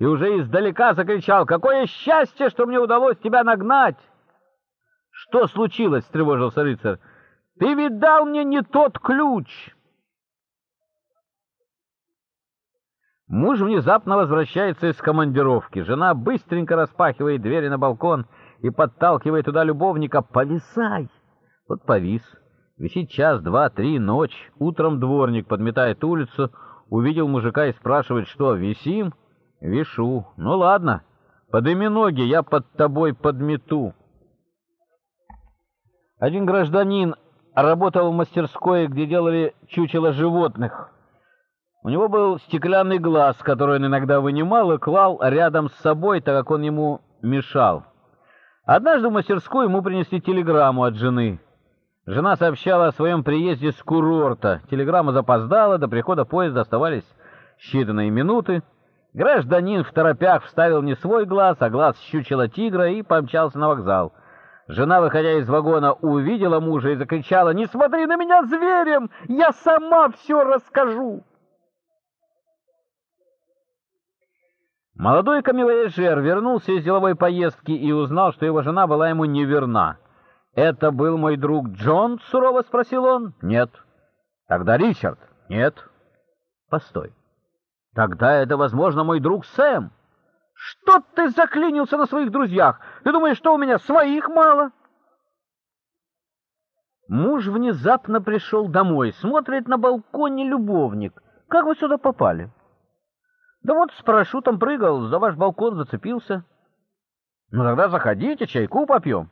и уже издалека закричал «Какое счастье, что мне удалось тебя нагнать!» «Что случилось?» — встревожился рыцарь. «Ты ведь дал мне не тот ключ!» Муж внезапно возвращается из командировки. Жена быстренько распахивает двери на балкон и подталкивает туда любовника. «Повисай!» Вот повис. Висит час, два, три, ночь. Утром дворник подметает улицу, увидел мужика и спрашивает, что, висим? Вишу. Ну ладно, подыми ноги, я под тобой подмету. Один гражданин работал в мастерской, где делали чучело животных. У него был стеклянный глаз, который он иногда вынимал и клал рядом с собой, так как он ему мешал. Однажды в мастерскую ему принесли телеграмму от жены. Жена сообщала о своем приезде с курорта. Телеграмма запоздала, до прихода поезда оставались считанные минуты. Гражданин в торопях вставил не свой глаз, а глаз щучила тигра и помчался на вокзал. Жена, выходя из вагона, увидела мужа и закричала «Не смотри на меня зверем! Я сама все расскажу!» Молодой камевояжер вернулся из деловой поездки и узнал, что его жена была ему неверна. «Это был мой друг Джон?» — сурово спросил он. «Нет». «Тогда Ричард?» «Нет». «Постой. Тогда это, возможно, мой друг Сэм». «Что ты заклинился на своих друзьях? Ты думаешь, что у меня своих мало?» Муж внезапно пришел домой, смотрит на балконе любовник. «Как вы сюда попали?» Да вот с парашютом прыгал, за ваш балкон зацепился. Ну тогда заходите, чайку попьем.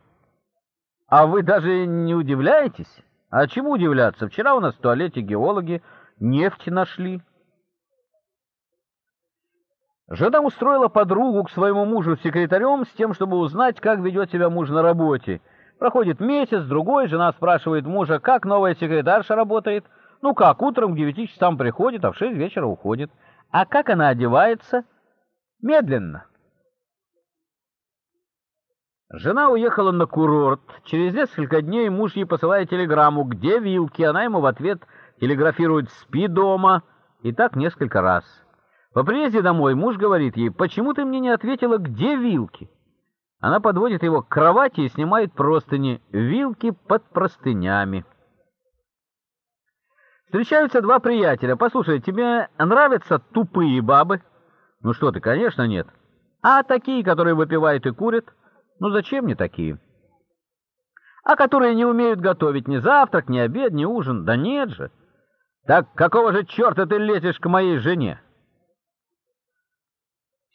А вы даже не удивляетесь? А чему удивляться? Вчера у нас в туалете геологи нефть нашли. Жена устроила подругу к своему мужу секретарем с тем, чтобы узнать, как ведет себя муж на работе. Проходит месяц, другой, жена спрашивает мужа, как новая секретарша работает. Ну как, утром к девяти часам приходит, а в шесть вечера уходит. А как она одевается? Медленно. Жена уехала на курорт. Через несколько дней муж ей посылает телеграмму, где вилки. Она ему в ответ телеграфирует «спи дома». И так несколько раз. По приезде домой муж говорит ей «почему ты мне не ответила, где вилки?» Она подводит его к кровати и снимает простыни, вилки под простынями. Встречаются два приятеля. Послушай, тебе нравятся тупые бабы? Ну что ты, конечно, нет. А такие, которые выпивают и курят? Ну зачем мне такие? А которые не умеют готовить ни завтрак, ни обед, ни ужин? Да нет же. Так какого же черта ты лезешь к моей жене?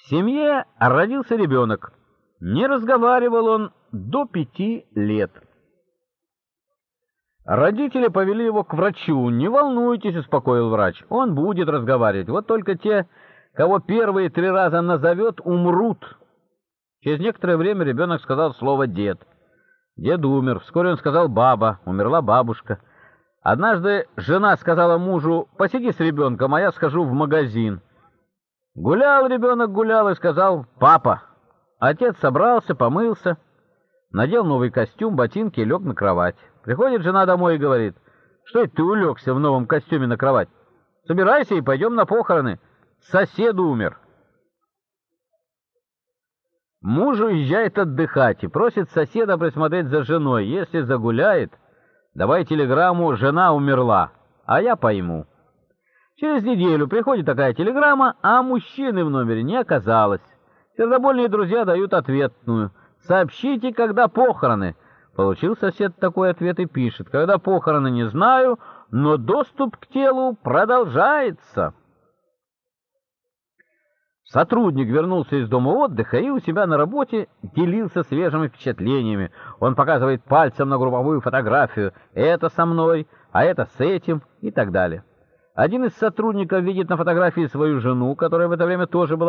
В семье родился ребенок. Не разговаривал он до пяти лет. Родители повели его к врачу. «Не волнуйтесь», — успокоил врач, — «он будет разговаривать. Вот только те, кого первые три раза назовет, умрут». Через некоторое время ребенок сказал слово «дед». Дед умер. Вскоре он сказал «баба». Умерла бабушка. Однажды жена сказала мужу «посиди с ребенком, а я схожу в магазин». Гулял ребенок, гулял и сказал «папа». Отец собрался, помылся, надел новый костюм, ботинки и лег на кровать. Приходит жена домой и говорит, что это ты улегся в новом костюме на кровать? Собирайся и пойдем на похороны. Сосед умер. Муж уезжает отдыхать и просит соседа присмотреть за женой. Если загуляет, давай телеграмму «Жена умерла», а я пойму. Через неделю приходит такая телеграмма, а мужчины в номере не оказалось. Сердобольные друзья дают ответную. «Сообщите, когда похороны». Получил сосед такой ответ и пишет. Когда похороны, не знаю, но доступ к телу продолжается. Сотрудник вернулся из дома отдыха и у себя на работе делился свежими впечатлениями. Он показывает пальцем на групповую фотографию. Это со мной, а это с этим и так далее. Один из сотрудников видит на фотографии свою жену, которая в это время тоже была